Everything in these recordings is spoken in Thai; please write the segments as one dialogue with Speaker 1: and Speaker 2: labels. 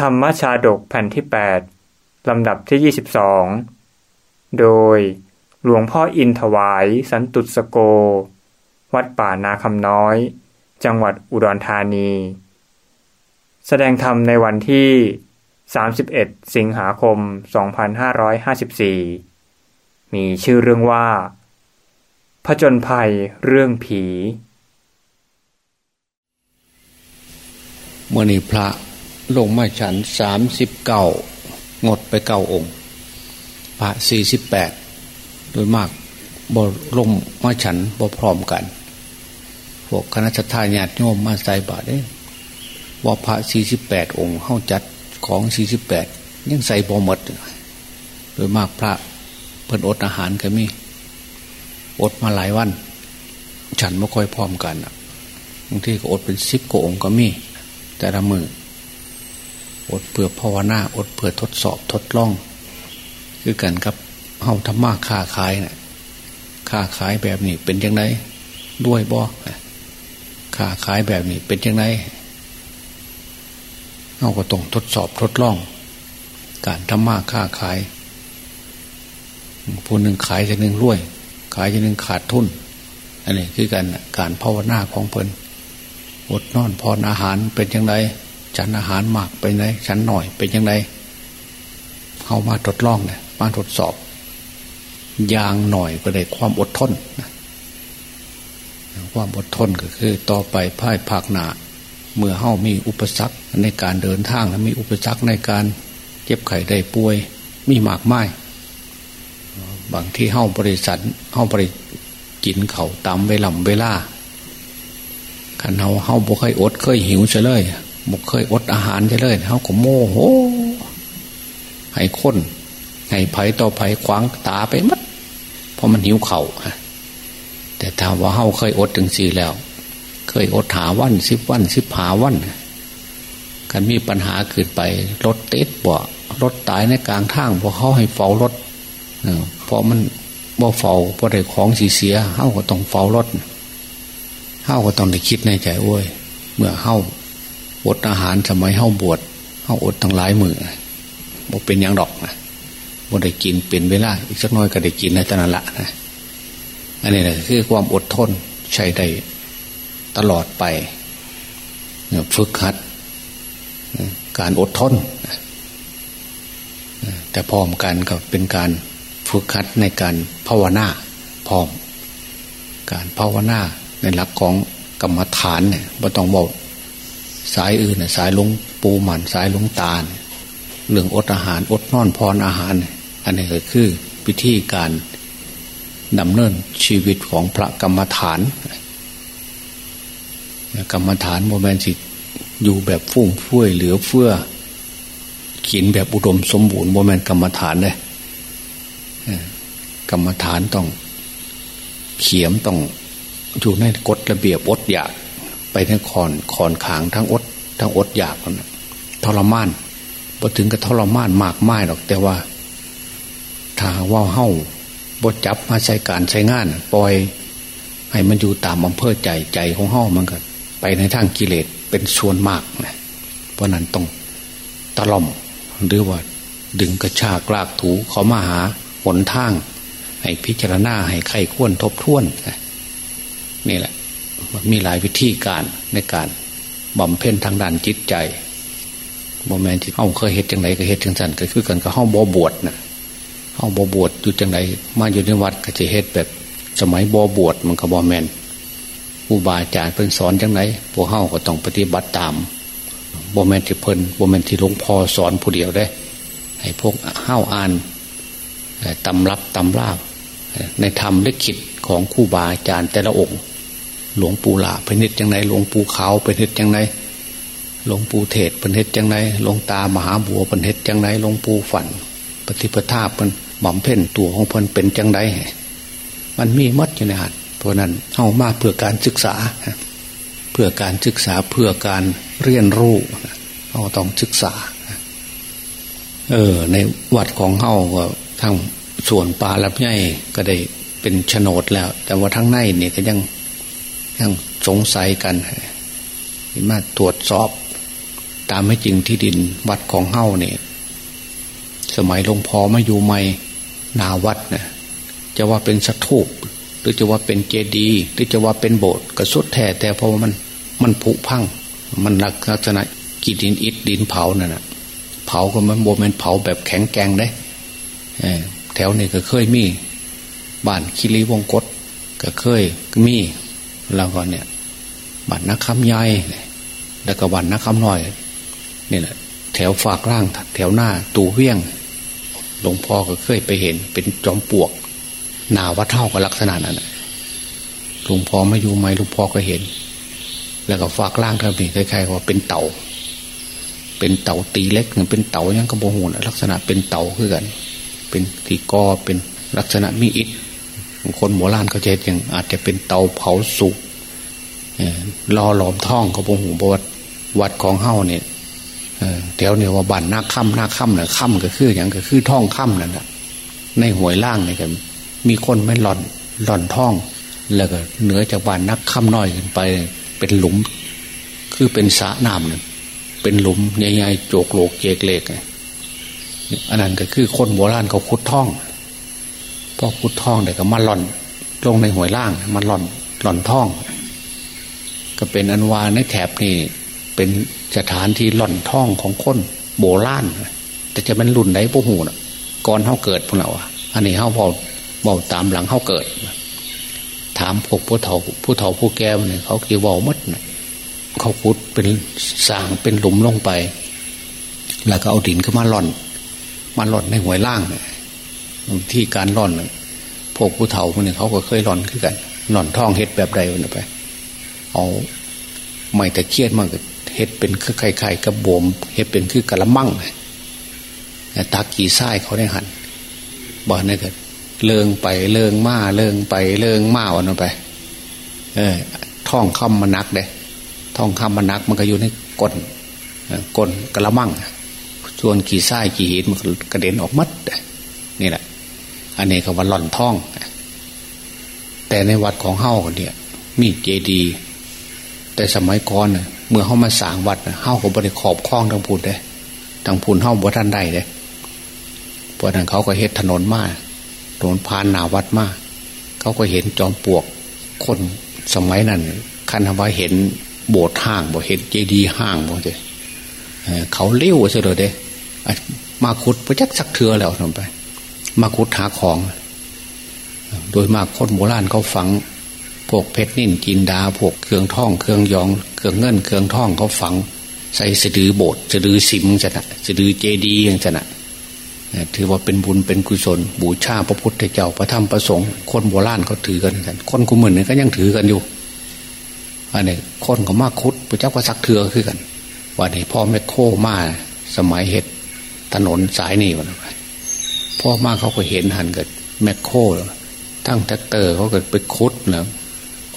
Speaker 1: ธรรมชาดกแผ่นที่ 8 ลำดับที่ 22 โดยหลวงพ่ออินถวายสันตุสโก วัดป่านาคำน้อย จังหวัดอุดรธานี แสดงธรรมในวันที่ 31 สิงหาคม 2554 มีชื่อเรื่องว่าผจญภัยเรื่องผี
Speaker 2: เมื่อนี้พระ ลงมาฉันสามสิบเก้างดไปเก้าองค์ พระสี่สิบแปดโดยมากบ่ลงมาฉันบ่พร้อมกัน พวกคณะทาญาติโยมมาใส่บาตรเด้ว่าพระสี่สิบแปดองค์เข้าจัดของสี่สิบแปดยังใส่บ่หมด โดยมากพระเพิ่นอดอาหารก็มีอดมาหลายวัน ฉันไม่ค่อยพร้อมกันบางทีก็อดเป็นสิบกว่าองค์ก็มี แต่ละมือ อดเพื่อภาวนาอดเพื่อทดสอบทดลอง คือกันครับเฮาธรรมะค้าขายนะ่ะค้าขายแบบนี้เป็นยังไงด้วยบ่ค้าขายแบบนี้เป็นยังไงเฮาก็ต้องทดสอบทดลอง การธรรมะค้าขายผู้หนึ่งขายจะหนึ่งรวย ขายจะหนึ่งขาดทุนอันนี้คือกันการภาวนาของเพลินอดนอนพรอาหารเป็นยังไง ฉันอาหารมากไปไหนฉันหน่อยเป็นยังไงเข้ามาทดลองเนี่ยมาทดสอบยางหน่อยก็ได้ความอดทนความอดทนก็คือต่อไปพ่ายภาคหนาเมื่อเฮ้ามีอุปสรรคในการเดินทางและมีอุปสรรคในการเจ็บไข้ได้ป่วย มีหมากไมายบางที่เฮ้าบริษัทเฮ้าบริกินเขาตามเวลาเวลาขันเฮาเฮาบ่เคยอดเคยหิวเฉลย บกเคยอดอาหารจะเลยเขาก็โมโหให้คนให้ไผ่ต่อไผ่ขวางตาไปมัดเพราะมันหิวเขา่าแต่ถ้าว่าเฮาเคยอดถึงสี่แล้ว เคยอดหาวันสิบวันสิบหาวันกันมีปัญหาเกิดไปรถติดบ่รถตายในกลางทางพอเขาให้เฝ้ารถเพราะมันบ่เฝ้าพอได้ของสีเสียเฮาก็ต้องเฝ้ารถเฮาก็ต้องได้คิดในใจโอ้ย เมื่อเฮา อดอาหารสมัยเฮาบวชเฮาอดทั้งหลายมือบ่เป็นยังดอกนะบ่ได้กินเป็นเวลาอีกสักน้อยก็ได้กินในตอนนั้นละนะอันนี้แหละคือความอดทนใช้ได้ตลอดไปฝึกหัด การอดทนแต่พร้อมกันก็เป็นการฝึกหัดในการภาวนาพร้อม การภาวนาในหลักของกรรมฐานเนี่ยไม่ต้องบอก สายอื่นสายลุงปูหมันสายลุงตาลเรื่องอดอาหารอดนอนพรอาหาร อันนี้ก็คือวิธีการดำเนินชีวิตของพระกรรมฐาน กรรมฐานโมเมนต์สิอยู่แบบฟุ่มเฟือยเหลือเฟือขีนแบบอุดมสมบูรณ์โมเมนต์กรรมฐานเลยกรรมฐานต้องเขียมต้องอยู่ในกฎระเบียบอดอยาก ไปทั้งคอนคอนขางทั้งอด ทั้งอดอยากนะทรมานพอถึงกับทรมานมากไม่หรอก แต่ว่า ถ้าว่าเฮ้าบดจับมาใช้การใช้งาน ปล่อย ให้มันอยู่ตามอำเภอใจใจของเฮ้ามันก็ไปในทางกิเลสเป็นส่วนมากนะเพราะนั้นต้องตะล่อมหรือว่า ดึงกระชากลากถูเขามาหาหนทาง ให้พิจารณาให้ใครควรทบทวนนี่แหละ มันมีหลายวิธีการในการบำเพ็ญทางด้านจิตใจโมเมนที่เขาเคยเห็ดจังไรก็เห็ดจังสันก็คือกันกับห้องบอบวชนะห้องบอบวชอยู่จังไรมาอยู่ในวัดก็จะเห็ดแบบ สมัยบอบวชมันก็บอแมนผู้บาอาจารย์เพิ่นสอนจังไรพวกเฮาก็ต้องปฏิบัติตามโมเมนที่เพิ่นโมเมนที่หลวงพ่อสอนผู้เดียวได้ ให้พวกเฮาอ่านตำรับตำราในธรรมลิขิตของคู่บาอาจารย์แต่ละองค์ หลวงปู่หลาเป็นเหตุจังไรหลวงปู่ขาวเป็นเหตุจังไรหลวงปู่เทศเป็นเหตุจังไรหลวงตามหาบัวเป็นเหตุจังไรหลวงปู่ฝัน ปฏิปทาเป็นบำเพ็ญตัวของเพิ่นเป็นจังไรมันมีมัดอยู่ในหัดเพราะนั้นเอามาเพื่อการศึกษา เพื่อการศึกษาเพื่อการเรียนรู้เราต้องศึกษา เออ ในวัดของเฮาก็ทั้งส่วนป่าลับใหญ่ก็ได้เป็นโฉนดแล้ว แต่ว่าทั้งในเนี่ยก็ยัง ยังสงสัยกันมาตรวจสอบ ตามไม่จริงที่ดินวัดของเฮ้าเนี่ยสมัยหลวงพ่อมาอยู่ใหม่นาวัดนะจะว่าเป็นสถูปหรือจะว่าเป็นเจดีย์หรือจะว่าเป็นโบสถ์ก็สุดแท้แต่เพราะว่ามันมันผุพังมันลักษณะกีดินอิดดินเผานั่นนะเผาก็มันโบมันเผาแบบแข็งแกงได้แถวนี้ก็เคยมีบ้านคิริวงกฏก็เคยมี แล้วก็เนี่ยบ้านนักคำใหญ่แล้วก็บ้านนักคำน้อยนี่แหละแถวฝากล่างแถวหน้าตูเวียงหลวงพ่อก็เคยไปเห็น เป็นจอมปลวกนาวัดเท่ากับลักษณะนั้นหลวงพ่อไม่อยู่ไหมหลวงพ่อก็เห็น แล้วก็ฝากล่างทำนี่คล้ายๆว่าเป็นเต่า เป็นเต่าตีเล็กหรือเป็นเต่ายังกระโบหูลักษณะเป็นเต่าคือกัน เป็นที่กอเป็นลักษณะมีอิฐ คนโบราณเขาจะอย่างอาจจะเป็นเตาเผาสุกรอหลอมท่องเขาบงหูบวัดวัดของเฮ้าเนี่ยแถวเนี่ยว่าบันหน้าค่ำหน้าค่ำเนี่ยค่ำก็คืออย่างก็คือท่องค่ำนั่นแหละในหวยล่างเนี่ยกันมีคนไม่หล่อนหล่อนท่อง แล้วก็เหนือจากบันนักค่ำน้อยขึ้นไป เป็นหลุม คือเป็นสระน้ำเนี่ยเป็นหลุมใหญ่ๆโจกโลกเจกเล็กอันนั้นก็คือคนโบราณเขาคุดท่อง พอคุดท่องเด็กก็มาหล่อน ลงในหวยล่างมาหล่อนหล่อนท่อง ก็เป็นอันวาในแถบนี่เป็นสถานที่หล่อนท่องของคนโบราณแต่จะเป็นรุ่นไหนพวกหูนะก่อนเขาเกิดพวกเราอะอันนี้เขาบอกบอกตามหลังเขาเกิด ถามพวกผู้เฒ่าผู้เฒ่าผู้แก่เนี่ยเขาจะบอกมัดนะเขาคุดเป็นสางเป็นหลุมลงไป แล้วก็เอาดินขึ้นมาหล่อน มาหล่อนในหวยล่างเนี่ย ที่การหล่อนพวกผู้เฒ่าคนหนี้เขาก็เคยหล่อนขึ้นกันหล่อนท่องเฮ็ดแบบใดวันไป เอาไม่ตะเคียนมันก็เฮ็ดเป็นคือไข่ไข่กระบมเฮ็ดเป็นคือกระมังตากี่ไส้เขาได้หันบอกนี่ก็เลิงไปเลิงมาเลิงไปเลิงมาวันไป เออ ท่องคำมันนักเด้ท่องคำมันนักมันก็อยู่ในก้นก้นกระมังส่วนกี่ไส้กี่หินมันกระเด็นออกมัดนี่แหละ อันนี้ก็ว่าหล่อนท่อง แต่ในวัดของเฮ้าเนี่ยมีเจดี แต่สมัยก่อนเมื่อเฮ้ามาสร้างวัดเฮ้าก็บริขอบคล้องทางพูนเลยทางพูนเฮ้าบ่ท่านได้เลยเพราะนั้นเขาก็เฮ็ดถนนมาถนนพานหนาวัดมาเขาก็เห็นจอมปลวกคนสมัยนั้นคันว่าเห็นโบสถ์ห้างบ่เห็นเจดีห้างบ่เลยเขาเลี้ยวเสียเลยเด้มาขุดไปจักสักเถือแล้วทำไป มาขุดหาของ โดยมากคนโบราณเขาฝัง พวกเพชรนิ่นจินดา พวกเครื่องท่อง เครื่องยอง เครื่องเงิน เครื่องท่องเขาฝัง ใส่สะดือโบสถ์สะดือสิมจะนะสะดือเจดีย่างจะนะถือว่าเป็นบุญเป็นกุศล บูชาพระพุทธเจ้าพระธรรมพระสงฆ์คนโบราณเขาถือกันกัน คนกุมมือนก็ยังถือกันอยู่อันนี้คนเขามากคุดพระเจ้าก็สักเถือคือกันวันนี้พ่อแม่โคมาสมัยเหตุถนนสายนี่วัน พ่อมาเขาก็เห็นหันกับแมคโครทั้งแท็กเตอร์เขาก็ไปคุดนะ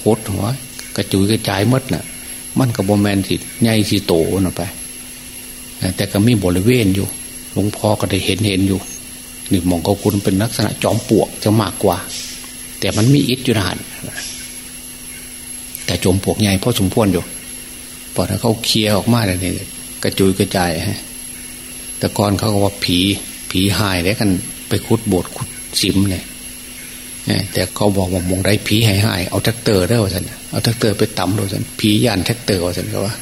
Speaker 2: คุดหัวกระจุยกระจายมดนะ่ะ มันกับโบแมนสิใหญ่สิโตนะไปแต่ก็มีบริเวณอยู่หลวงพ่อก็ได้เห็นเห็นอยู่นี่มองเขาคุณเป็นลักษณะจอมปวกจะมากกว่า แต่มันมีอิฐอยู่นแต่จมปวกใหญ่พ่อสมควรอยู่พอถ้าเขาเคลียออกมาเนี่กระจุยกระจายฮะแต่ก่อนเขาก็ว่าผี ผีหายแล้วกันไปคุดโบสถ์คุดสิมเนี่ยแต่เขาบอกว่ามองได้ผีหายหายเอาแท็กเตอร์ได้ว่าสันเอาแท็กเตอร์ไปต่ำด้วยสันผียานแท็กเตอร์ว่าสันก็ว่า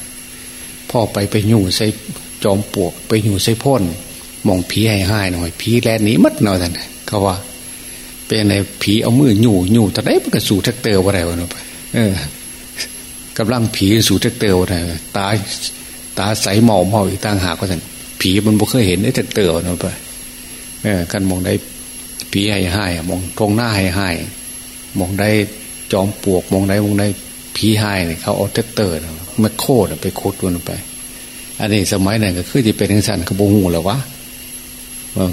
Speaker 2: พ่อไปไปอยู่ใส่จอมปลวก ไปอยู่ใส่พ่นมองผีหายหายหน่อยผีแลนนี้มัดหน่อยสันเขาว่า เป็นในผีเอามือหยู่หยู่แต่ได้มันก็สู่แท็กเตอร์ว่าอะไรวะเนาะเออกำลังผีสู่แท็กเตอร์ว่าอะไรตาตาใสหมอเมาอีกต่างหากว่าสันผีมันบ่เคยเห็นได้แต่เตอนไปเออ กันมองได้ผีให้ให้มองตรงหน้าให้ให้มองได้จอมปลวกมองได้มองได้ผีให้เนี่ยเขาเอาเตเตอร์มาโคตรไปคุดวนไป อันนี้สมัยนั้นก็คือที่เป็นทังสันขบงูหรอวะ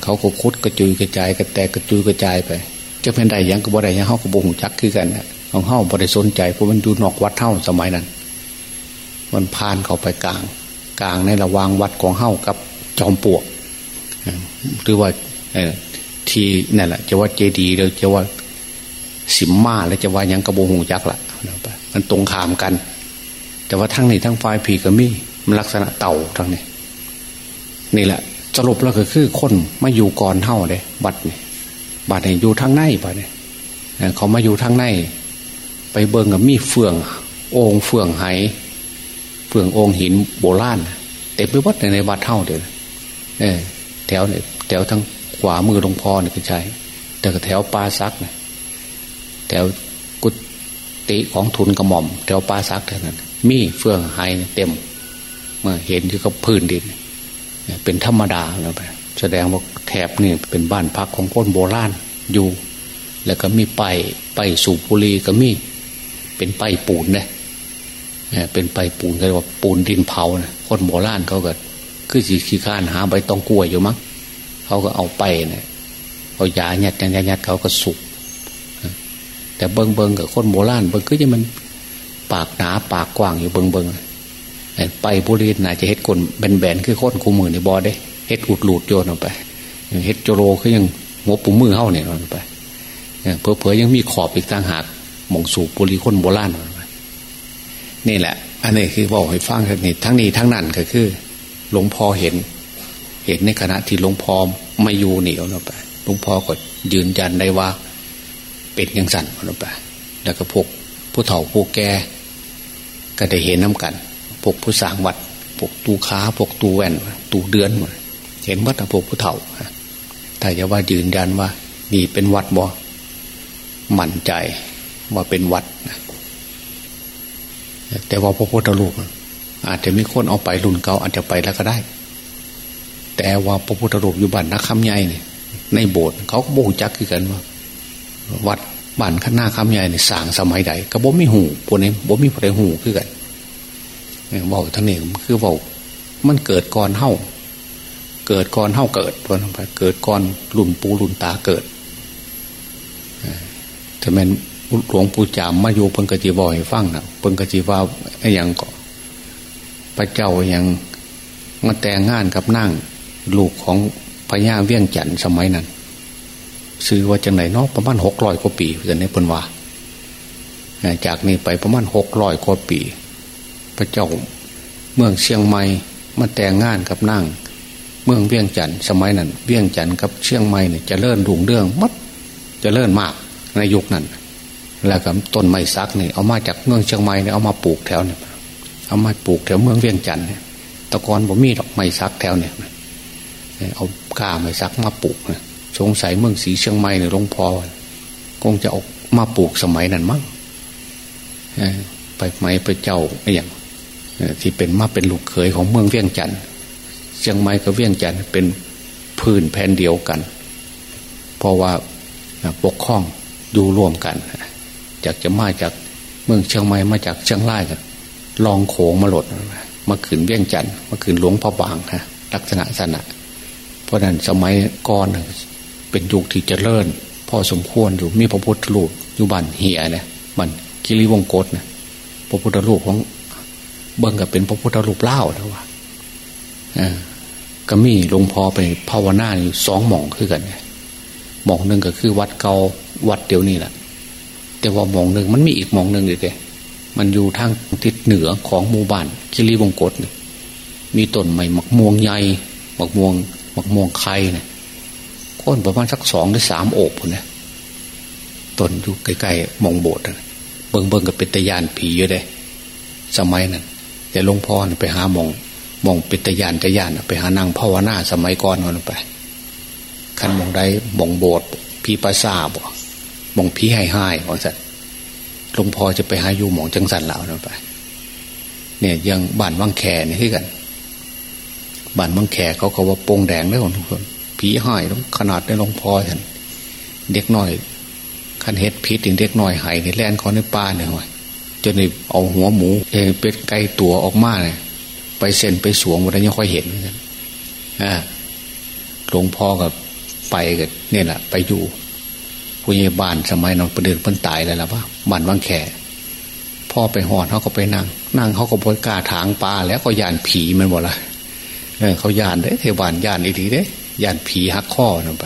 Speaker 2: เขาก็คุดกระจุยกระจายกระแตกกระจุยกระจายไปจะเป็นใดยังก็บ่ได้ยังเขากระบงจักคือกันของเขาบ่ได้สนใจเพราะมันอยู่นอกวัดเท่าสมัยนั้น มันพานเขาไปกลาง กลางในระวางวัดของเฮ้ากับจอมปลวกหรือว่า ที่นั่นแหละจะว่าเจดีหรือจะว่าสิมมาแล้วจะว่ายังกระโบหูยักษ์ละมันตรงขามกัน แต่ว่าทั้งนี้ทั้งไฟผีก็มีมันลักษณะเต่าทั้งนี้นี่แหละสรุปแล้วก็คือคนมาอยู่ก่อนเท่าเลยบัดนี่บัดนี่อยู่ทางในบัดนี่เขามาอยู่ทางใน ไปเบิ่งกับมีเฟือง องเฟืองไหเฟืององหินโบราณเต็มไปวัดในวัดเท่าเดียวแถวเนี่ยแถวทั้ง ขวามือหลวงพ่อเนี่ยก็ใช่ แต่แถวปลาซักเนี่ยแถวกุฏิของทุนกระหม่อม แถวปลาซักเท่านั้น มีเฟืองไหเต็ม เมื่อเห็นที่เขาพื้นดินเป็นธรรมดาแล้วไปแสดงว่าแถบนี่เป็นบ้านพักของคนโบราณอยู่ แล้วก็มีไปไปสูบบุรีก็มี เป็นไปปูนเนี่ยเป็นไปปูนเรียกว่าปูนดินเผานะคนโบราณเขาก็คือสีขี้ข้านหาใบตองกล้วยอยู่มั้ง เขาก็เอาไปเนี่ยเอายาหยัดยัดยัดเขาก็สุกแต่เบิงเบิงกับคนโบราณเบิงก็จะมันปากหนาปากกว้างอยู่เบิงเบิงไปบุรีน่าจะเฮ็ดคนแบนๆคือคนคูมือในบอได้เฮ็ดอุดหลุดโยนออกไปเฮ็ดโจโรคือยังหัวปุ่มมือเข้าเนี่ยนไปเพอเพอยังมีขอบอีกต่างหากมองสูบบุรีคนโบราณนี่แหละ อันนี้คือบอกให้ฟังนี่ทั้งนี้ทั้งนั้นก็คือ หลวงพ่อเห็น เห็นในขณะที่หลวงพ่อไม่อยู่เหนียวเราไปหลวงพ่อก็ยืนยันได้ว่า เป็นยังสั่นเราไป แล้วก็พวกผู้เฒ่าผู้แก่ก็ได้เห็นน้ากันพวกผู้สางวัดพวกตูค้าพวกตูแว่นตูเดือนหมดเห็นวัดพวกผู้เฒ่าแต่จะว่ายืนยันว่านี่เป็นวัดบ่มั่นใจว่าเป็นวัดแต่ว่าพระพุทธรูปอาจจะมีคนเอาไปรุ่นเก่าอาจจะไปแล้วก็ได้ แต่ว่าพระพุทธรูปอยู่บ้านนักคำใหญ่เนี่ยในโบสถ์เขาก็บูจักคือกันว่า วัดบ้านข้างหน้าคำใหญ่เนี่ยสร้างสมัยใดก็บ่มีหูพวกนี้บ่มีพระหูคือกันบอกทั้งนี้คือบอกมันเกิดก่อนเฮ้าเกิดก่อนเฮ้าเกิดพอนไปเกิดก่อนรุ่นปูรุ่นตาเกิดแต่แม่นหลวงปู่จามมาอยู่เพิ่งกจีบอยฟังนะเพิ่งกจีว่าอ้ยังก็พระเจ้าอยังมาแต่งงานกับนั่ง ลูกของพญาเวียงจันทร์สมัยนั้นซื้อว่าจังไหนเนาะประมาณหกร้อยกว่าปีเกิดในปนว่าจากนี้ไปประมาณหกร้อยกว่าปี พระเจ้าเมืองเชียงใหม่มาแต่งงานกับนั่ง เมืองเวียงจันทร์สมัยนั้น เวียงจันทร์กับเชียงใหม่เนี่ยจะเลื่อนดุงเรื่องมัดจะเลื่อนมากในยุคนั้น แล้วกับต้นไม้ซักเนี่ยเอามาจากเมืองเชียงใหม่เนี่ยเอามาปลูกแถวเนี่ยเอามาปลูกแถวเมืองเวียงจันทร์เนี่ยตะกอนผมมีดอกไม้ซักแถวเนี่ย เอาก้าไม้ซักมาปลูกนะสงสัยเมืองสีเชียงใหม่เนี่ยหลวงพ่อคงจะออกมาปลูกสมัยนั้นมั้งไปไหมไปเจ้าไอ้อย่างที่เป็นมาเป็นลูกเขยของเมืองเวียงจันทร์เชียงใหม่กับเวียงจันทร์เป็นพื้นแผ่นเดียวกัน เพราะว่าปกครองอยู่ร่วมกัน จากจะมาจากเมืองเชียงใหม่มาจากเชียงรายกันลองโขงมาหลดมาขืนเวียงจันทร์มาขืนหลวงพ่อบางฮะลักษณะสนะ ราะนั้นสมัยก่อนเป็นยุคที่เจริญพอสมควรอยู่มีพระพุทธรูปอยู่บันเฮียนี่ยมันกิริวงกฏนะพระพุทธรูปของเบิ้งกับเป็นพระพุทธรูปเล่าแล้วว่าก็มีหลวงพ่อไปภาวนาอยู่สองหม่องคือกันหม่องหนึ่งก็คือวัดเกาวัดเดียวนี่แหละแต่ว่าหมองหนึ่งมันมีอีกหมองหนึ่งอีกเลยมันอยู่ทางทิศเหนือของหมู่บ้านคิริวงกฏมีต้นไม้หมักม่วงใหญ่หมักม่วง มักม่วงไข่เนี่ยก้นประมาณสักสองหรือสามโอบนะตนอยู่ใกล้ๆมองโบสถ์เบิ่งเบิ่งกับเป็นตยานผีอยู่เลยสมัยนั้นแต่หลวงพ่อไปหามองมองป็นตยานตะยานไปหานางภาวนาสมัยก่อนนันไปขันมองได้มองโบสถ์พีปัสสาบมองผีให้ให้ของสัตว์หลวงพ่อจะไปหาอยู่หมองจังสันเหล่านั้นไป เนี่ยยังบ้านวังแขนี่ที่กัน บ้านวังแขกเขาเขาว่าโปงแดงได้ของทุกคนผีให้ต้องขนาดได้หลวงพ่อท่านเด็กน้อยขันเฮ็ดพิษถึงเด็กน้อยหายในแลนเขาในป่าเนี่ยหน่อยจนในเอาหัวหมูเองเป็ดไก่ตัวออกมาเนี่ยไปเซ็นไปสวงวันนี้ยังค่อยเห็นอนกันอ่าหลวงพ่อกับไปกันเนี่ยแหละไปอยู่ผู้ใหญ่บ้านสมัยนอนประเดินเพิ่นตายแล้วล่ะว่าบ้านวังแขพ่อไปหอดเขาก็ไปนั่ง นั่งเขาก็บริกาถางปลาแล้วก็ยานผีมันหมดละ เออเขายานเด้เทวานยานอีทีเด้ยานผีหักข้อลงไป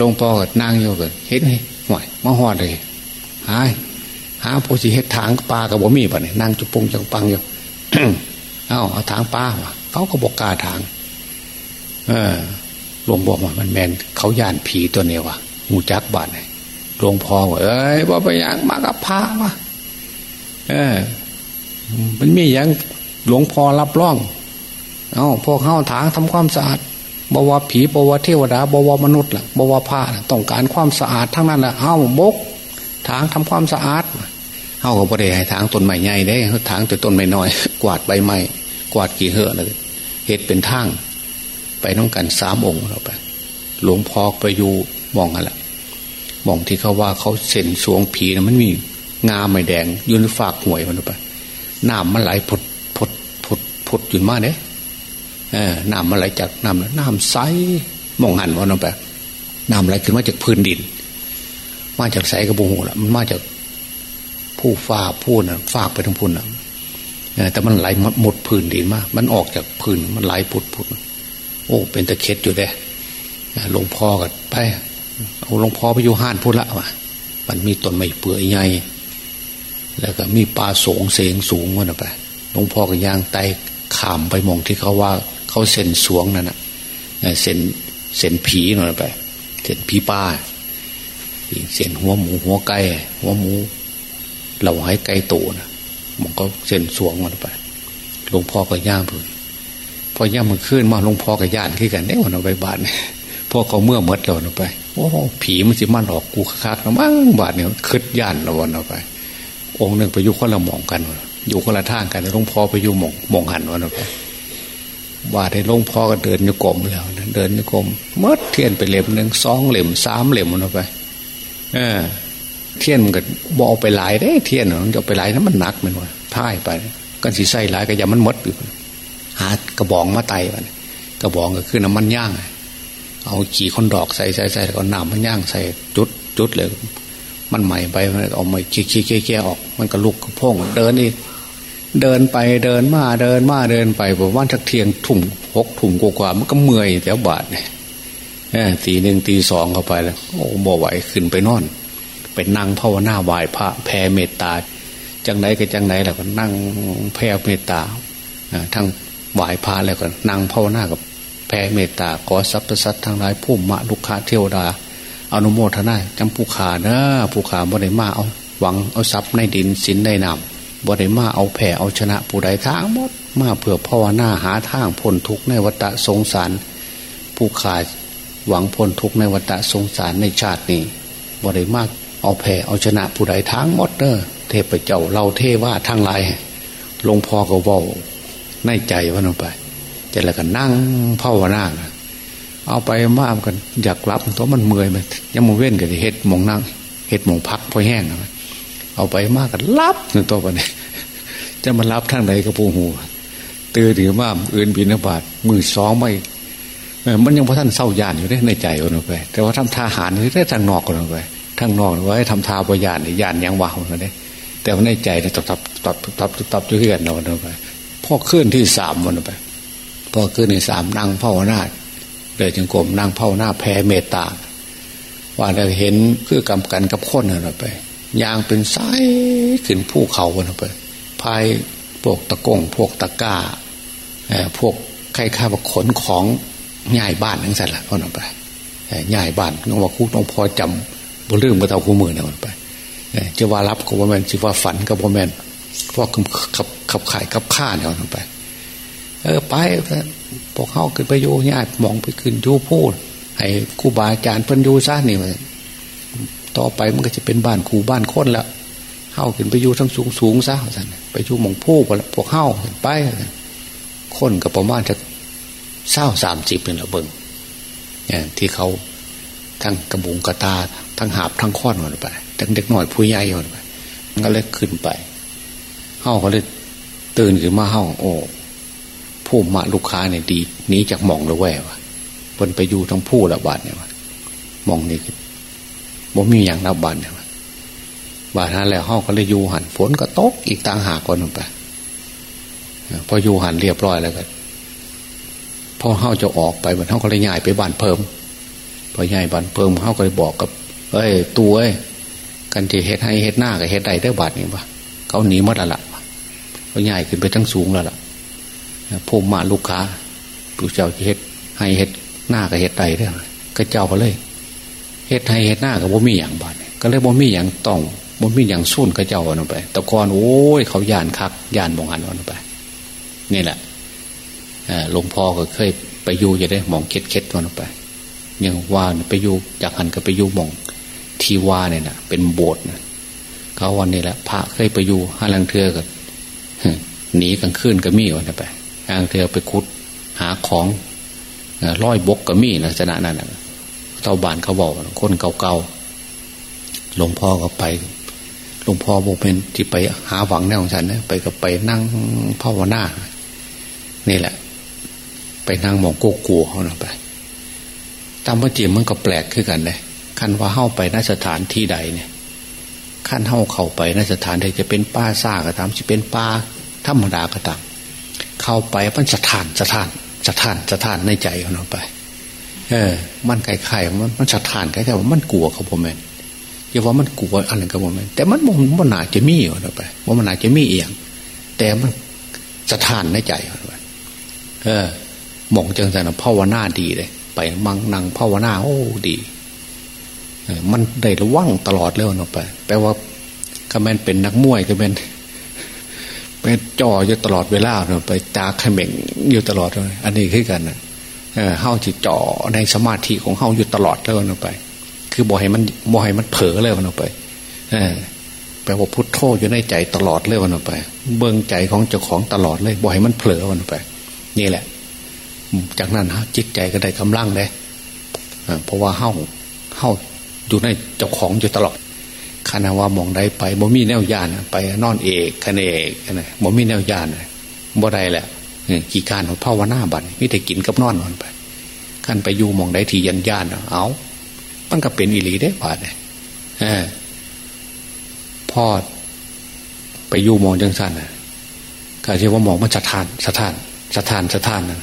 Speaker 2: ลงพ่อก็นั่งอยู่กันเห็นไหมห่วยมาหอดเลยหายหาโพสิเฮ็ดถางปลากับบ่มีป่ะเนี่ยนั่งจุปงจังปังอยู่เอ้าเอาถางปลาเขาก็บอกกาถาง เออหลวงบอกว่ามันแมนเขาย่านผีตัวเนี้ยวะหูจักบาดหลวงพ่อว่าเอ้ยบ่ไปยังมากับพระวะเออ มันมีอย่างหลวงพ่อรับรอง เอาพวกเข้าถางทำความสะอาดบวาผีบวาเทวดาบวามนุษย์ล่ะบวาพระต้องการความสะอาดทั้งนั้นแหละเอาบก ถางทำความสะอาดเอาก็บริให้ถางต้นไม้ใหญ่ได้ถางแต่ต้นไม้น้อย กวาดใบไม้กวาดกี่เหอะเลยเห็ดเป็นทางไปน้องกันสามองค์เราไป หลวงพ่อไปอยู่มองกันละมองที่เขาว่าเขาเส้นสวงผีนะมันมีงาไม่แดงยืนฝากหวยมันไปน้ำมันไหลผดผดผดผดอยู่มากเนี่ย น้ำมันไหลจากน้ำน้ำใสมองหันวันไปน้ำอะไหลขึ้นมาจากพื้นดิน มาจากใสกระบุงละมันมาจากผู้ฟ้าผู้น่ะฟากไปทั้งพุ่นน่ะแต่มันไหลหมดพื้นดินมาก มันออกจากพื้นมันไหลพุดพุดโอ้ เป็นตะเข็ดอยู่เด้หลวงพ่อก็ไปเอาหลวงพ่อไปอยู่ห้านพูดละว่ะมันมีต้นไม้เปื่อยใหญ่แล้วก็มีปลาสงเสียงสูงมันไปหลวงพ่อก็ย่างไตขามไปมองที่เขาว่า เขาเส้นสวงนั่นนะเส้นเส้นผีหน่อยไปเส้นผีป้าเส้นหัวหมูหัวไก่หัวหมูเราให้ไก่โตนะมันก็เส้นสวงมันไปหลวงพ่อก็ย่างพื้นพอย่างมันขึ้นมาหลวงพ่อกับญาติขึ้นกันได้วันเอาไปบาทเนี่ยพวกเขาเมื่อมดเราเอาไปโอ้ผีมันสิมันออกกูคักๆนะมั้งบาทเนี่ยคืดย่านเราวันเอาไป องค์หนึ่งไปยุคนละหมองกันอยู่คนละทางกันหลวงพ่อไปอยู่หมองมองหันวันเอาไป บาทให้ลงพ่อก็เดินโยกมแล้วเดินโยกลมมดเทียนไปเล่มหนึ่งสองเล่มสามเล่มมันเอาไป เออ เทียนมันก็บอไปหลายได้ เทียนมันจะไปหลายนั้นมันหนักมันว่าพ่ายไป กันสีใส่หลายก็อย่ามันมดอยู่หากระบองมาไตมันกระบองก็คือน้ำมันย่างเอาขี่คนดอกใส่ใส่ใส่แล้วก็น้ำมันย่างใส่จุดจุดเลย มันใหม่ไปมันเอามาเคี้ยเคี้ยเคี้ยออก มันก็ลุกพ่งเดินอีก เดินไปเดินมาเดินมาเดินไปบอกว่าทักเทียงถุ่มหกถุ่มกว่ามันก็เมื่อยแถวบาดเนี่ยตีหนึ่งตีสองเข้าไปแล้วโอ้บ่ไหวขึ้นไปนอนไปนั่งภาวนาไหว้พระแผ่เมตตาจังไหนก็จังไหนแล้วก็นั่งแผ่เมตตาทั้งไหวพาแล้วก็นั่งภาวนากับแผ่เมตตาขอสรรพสัตว์ทั้งหลายผู้มะลูกค้าเทวดา อนุโมทนาจำผู้ขาเนะผู้ขาบ่ได้มาเอาหวังเอาทรัพย์ในดินสินในนาม บ่ได้มาเอาแผ่เอาชนะผู้ใดทางหมด มาเพื่อภาวนาหาทางพ้นทุกข์ในวัฏสงสาร ผู้ขาดหวังพ้นทุกข์ในวัฏสงสารในชาตินี้บ่ได้มาเอาแผ่เอาชนะผู้ใดทางหมดเนอะเทพเจ้าเราเทว่าทั้งหลายหลวงพ่อก็บอกในใจว่าลงไปจะแล้วก็นั่งภาวนาเอาไปมากกันอยากรับตัวมันเมื่อยมันยังมือเว้นกันเฮ็ดมองนั่งเฮ็ดมองพักพอแห้ง เอาไปมากกันรับในตัวไปเนี่ยจะมารับทางใดกระปูหูตื่นถือว่าอื่นบินบาทมือสองไม่มันยังพอท่านเศร้ายานอยู่ในใจกันไป แต่ว่าทำทาหารนี่ได้ทางนอกกันไปทางนอกไว้ทำทาบยานยานยังวาวกันได้แต่ว่าในใจเนี่ยตับตับตับตับตับจุเกันเราไปพ่อขึ้นที่สามวันไปพ่อขึ้นที่สามนั่งภาวนาเดินจงกรมนั่งภาวนาแผ่เมตตาว่าเราเห็นคือกำกันกับคนเราไป ยางเป็นสายขึ้นภูเขาวันไปพายพวกตะกงพวกตะก้าพวกใครข้าขนของง่ายบ้านทั้งสัตว์ละวันไปง่ายบ้านน้องว่าคู่น้องพอจำบ่ลืมบ่เท่าคู่มือนะวันไปจะว่ารับก็บ่แมนจะว่าฝันก็บ่แมนพวกขับขับขายขับข้าเนี่ยลงไป เออไปพวกเข้าขึ้นไปโยญาติมองไปขึ้นโยพูดให้ครูบาอาจารย์เพิ่นโยซ่านี่มา ต่อไปมันก็จะเป็นบ้านคูบ้านคนละเข้าขึ้นไปอยู่ทั้งสูงสูงซะสันไปอยู่มองพูกพวกเข้าไปคนกับประมาณจะเศร้าสามสิบเป็นละเบิงเนี่ยที่เขาทั้งกระบุงกระตา ทั้งหาบทั้งค้อนมันไปทั้งเด็กหน่อยผู้ใหญ่มันไปก็เลยขึ้นไปเฮ้าก็เลยตื่นขึ้นมาเฮ้าโอ้ผู้มาลูกค้าเนี่ยดีหนีจากหมองเลยแววะเพิ่นไปอยู่ทั้งผู้ละบาทเนี่ยวะมองนี่ บ่มีอย่างละบาทเนี่ยบาทนั้นแล้วเฮ้าก็เลยอยู่หันฝนก็ตกอีกต่างหากก่อนไปพออยู่หันเรียบร้อยแล้วก็พอเฮ้าจะออกไปมันเฮ้าก็เลยย้ายไปบ้านเพิ่ม พอย้ายบ้านเพิ่มเฮ้าก็เลยบอกกับ เอ้ยตัวเอ้ยกันที่เฮ็ดให้เฮ็ดหน้ากับเฮ็ดใดได้บาทนี่ปะเขาหนีมัดละละเขาใหญ่ขึ้นไปทั้งสูงแล้วล่ะพมมาลูกค้าผู้เจ้าเฮ็ดให้เห็ดหน้ากับเห็ดไตเด้ก็เจ้าไปเลย เห็ดให้เห็ดหน้ากับบ่มีอย่างบ้าดก็เลยบ่มีอย่างต้องบ่มีอย่างสุ่นก็เจ้าวันไปตะกอนโอ้ยเขายานคักยานบงหันวันไป นี่แหละหลวงพ่อก็เคยไปอยู่จะได้มองเค็ดเค็ดวันไปยังว่าไปอยู่จากหันก็ไปอยู่มองทีว่าเนี่ยนะเป็นโบสถ์นะเขาวันนี้แหละพระเคยไปอยู่ห้าลังเทือกับหนีกลางคืนก็มีวันไปห้าลังเทือไปคุดหาของร้อยบกก็มีลักษณะนั้น เต่าบานเขาบอกคนเก่าๆหลวงพ่อก็ไปหลวงพ่อบอกเป็นที่ไปหาหวังแนวของฉันนะไปก็ไปนั่งภาวนานี่แหละ ไปนั่งมองโกกัวเขาเนาะไปตามพระจิมมันก็แปลกขึ้นกันเลยขั้นว่าเข้าไปนสถานที่ใดเนี่ยขั้นเข้าเข้าไปนสถานใดจะเป็นป้าซ่าก็ตามจะเป็นป้าธรรมดาก็ตามเข้าไปมันสถานสถานสถานสถานในใจของเราไป เออ มันไข่ๆมันมันสถานไข่ๆว่ามันกลัวเขาผมแมนอย่าว่ามันกลัวอะไรกับผมแมนแต่มันมันมันหนาจะมีอยู่เราไปว่ามันหนาจะมีเอียงแต่มันสถานในใจเราเออมองจังสันภาวนาดีเลย ไปมังนังภาวนาโอ้ดีมันได้ระวังตลอดเลยออกไปแปลว่าก็แม่นเป็นนักมวยก็เป็นเป็นจ่ออยู่ตลอดเวลาเนาะไปตาขม่งอยู่ตลอดเลยอันนี้คือกันนะ เฮาจิตจ่อในสมาธิของเฮาอยู่ตลอดเลยออกไป คือบ่ให้มันบ่ให้มันเผลอเลยมันออกไปเออแปลว่าพุทโธอยู่ในใจตลอดเลยมันออกไป เบื้องใจของเจ้าของตลอดเลยบ่ให้มันเผลอมันออกไป นี่แหละ จากนั้นฮะจิตใจก็ได้กำลังเลยเพราะว่าเฮาเฮาอยู่ในเจ้าของอยู่ตลอดคณะว่ามองได้ไปบ่มีแนวยานไปนอนเอกคะเนเอกนะบ่มีแนวยานบ่ได้แหละ กี่การของภาวนาบัตรมิแต่กินกับนอนนอนไปขั้นไปอยู่มองได้ทียันยานเอามันก็เป็นอิริได้ผ่านเลยพ่อไปอยู่มองจังสันนะก็เรียกว่ามองมันสถานสถานสถานสถานนะ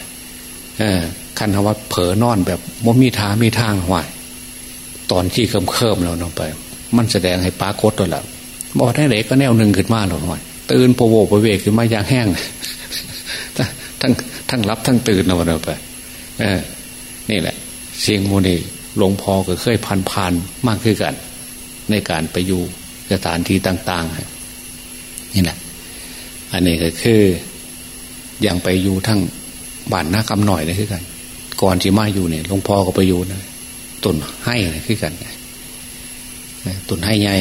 Speaker 2: ขั้นว่าเผลอนอนแบบว่ามีทามีทางหวายตอนที่เคิมเคิมเราลงไป มันแสดงให้ปาโคตตัวละบอกได้เด็กก็แนวหนึ่งขึ้นมาหน่อยตื่นโปโวปเวกขึ้นมาอย่างแห้ง ทั้งทั้งรับทั้งตื่นเราไปเออนี่แหละ เสียงโมนีหลวงพ่อก็เคยพันผ่านมากขึ้นกัน ในการไปอยู่สถานที่ต่าง ๆ นี่แหละ อันนี้ก็คืออย่างไปอยู่ทั้งบ้านนาคำหน่อยเลยคือกัน ก่อนที่มาอยู่เนี่ยหลวงพ่อก็ไปอยู่นะตุนให้นะคือกันตุนให้ใหญ่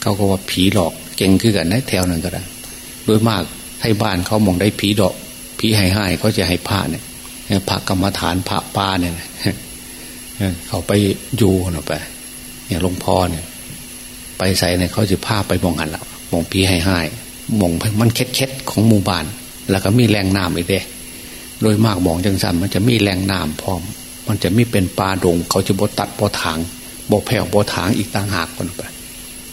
Speaker 2: เขาก็ว่าผีหลอกเก่งคือกันนะแถวนั้นก็ได้โดยมากให้บ้านเขามองได้ผีดอก ผีให้ให้เขาจะให้ผ้าเนี่ยพระกรรมฐานพระป้าเนี่ยเขาไปอยู่นะไปเนี่ยหลวงพ่อเนี่ย ไปใส่เนี่ยเขาจะผ้าไปมองหันแล้วมองผีให้ให้มองมันเค็ดเค็ดของหมู่บ้าน แล้วก็มีแรงน้ำอีกเด้โดยมากมองจังสันมันจะมีแรงน้ำพร้อม มันจะไม่เป็นปลาดง เขาจะบดตัดบดถางบดแผ่วบดถางอีกต่างหากกันไป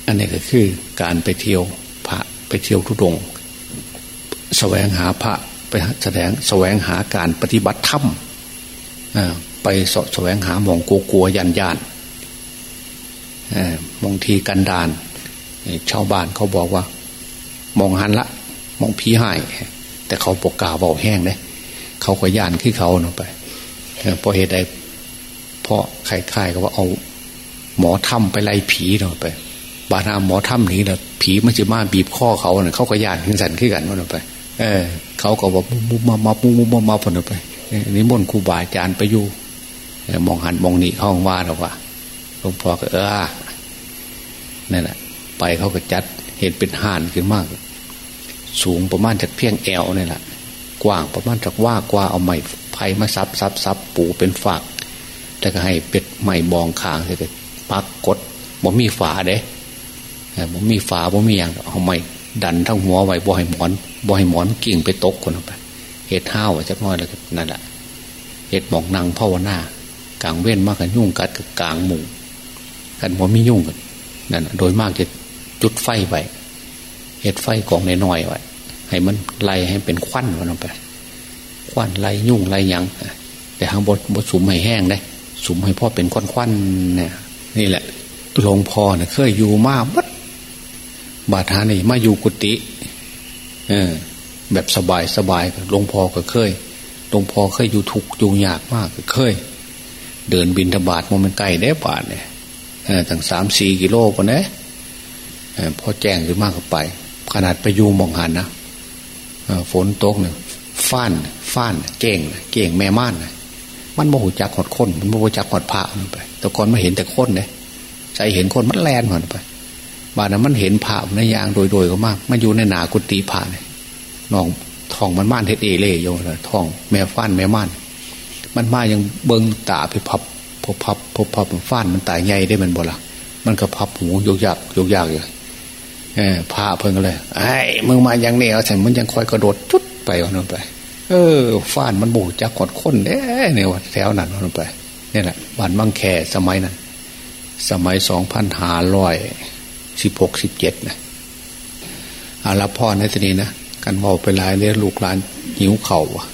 Speaker 2: อันนี้ก็คือการไปเที่ยวพระไปเที่ยวทุดงแสวงหาพระ ไปแสดงแสวงหาการปฏิบัติธรรมไปสแสวงหามองกลัวยันยานมองทีกันดานชาวบ้านเขาบอกว่า มองหันละ มองผีหายแต่เขาปกกาเบาแห้งเลยเขาก็ย่านขึ้นเขาเนาะไปพอเหตุใดเพราะไข่ไข่ก็ว่าเอา หมอถ้ำไปไล่ผีเราไป บานาหมอถ้ำนี้แหละผีมันจะมาบีบข้อเขาเนี่ยเขาก็ย่านขึ้นสันขึ้นกันว่าไป เออ เขาก็บอกมุมมามามุมมามาผลไปนี่มนครูบาอาจารย์ไปอยู่มองหันมองนี่เขาว่าเราว่าหลวงพ่อก็เออนั่นแหละไปเขาก็จัดเห็นเป็นห่านขึ้นมาก สูงประมาณจากเพียงแอวนี่แหละกว้างประมาณจากว่ากว่าเอาไม้ไผ่มาซับซับซับปูเป็นฝากแล้วก็ให้เป็ดไม้บองคางเลยก็ปักกดบ่มีฝาเด้บ่มีฝาบ่มีอย่างเอาไม้ ดันทั้งหัวไว้บ่ให้หมอนบ่ให้หมอนกิ่งไปตกคนไปเห็ดห้าวจักน้อยแล้วนั่นแหละเห็ดหมองนางภาวนากลางเว้นมากกันยุ่งกัดกับกลางหมู่กันบ่มียุ่งกันนั่นโดยมากจะจุดไฟไว้เห็ดไฟกองน้อยๆไว้ให้มันไล่ให้เป็นควันมันลงไป ควันไล่ยุ่งไล่ยังแต่ทางบดบดสุมให้แห้งได้สุมให้พ่อเป็นควันควันเนี่ยนี่แหละหลวงพ่อเนี่ยเคยอยู่มากบัด บาทานี่มาอยู่กุฏิเออ แบบสบายสบายหลวงพ่อก็เคยหลวงพ่อเคยอยู่ทุกอยู่ยากมากเคย เดินบินทบาทมันไกลได้ป่านเนี่ยตั้งสามสี่กิโลกว่านะพอแจ้งขึ้นมากก็ไป ขนาดไปยูมองหันนะฝนตกเนี่ยฟ้านฟ้านเก่งเก่งแม่ม่านมันโมโหจักหดคนมันโมโหจักหดพระมันไปแต่ก่อนมาเห็นแต่คนเนี่ยใจเห็นคนมันแลนหอนไป บ้านนั้นมันเห็นพระในยางโดยโดยก็มากมันอยู่ในหนากุฏิพระเนี่ยน้องทองมันม่านเทศเอเล่โยนะทองแม่ฟ้านแม่ม่าน มันมายังเบิงตาไปพับพบพับพบพับฟ้านมันตายใหญ่ได้มันบ่ละมันก็พับหูยกยากยกยากอยู่เออพาเพิ่งเลยไอ้มึงมาอย่างนี้เอาฉันมันยังคอยกระโดดจุดไปวันนั้นไป เออฟ้านมันบูจักกดค้นเด้เนี่ยวัดแถวนั้นวันนั้นไปนี่แหละบ้านมังแคสมัยนั้นสมัยสองพันห้าร้อย สิบหกสิบเจ็ดนะอาละพ่อในทีนี้นะกันบอกไปหลายเรื่องลูกหลานหิวเข่า่ะ